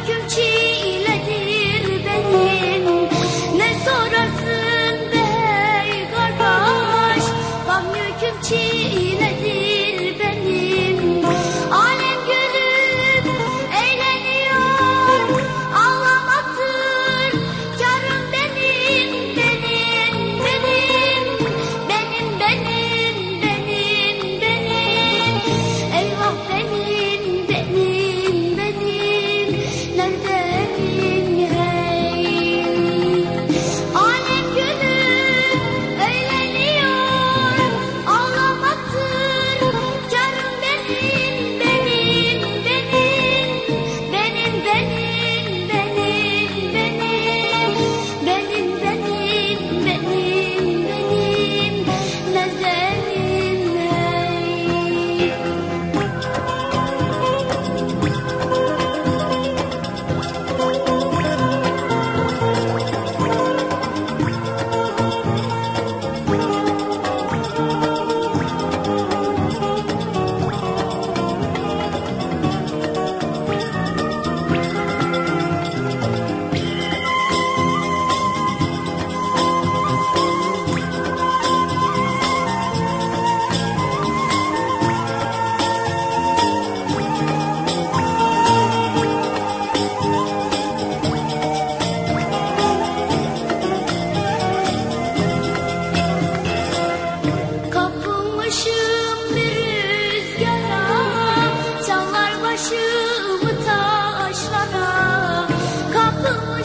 yüküm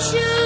Kapılmışım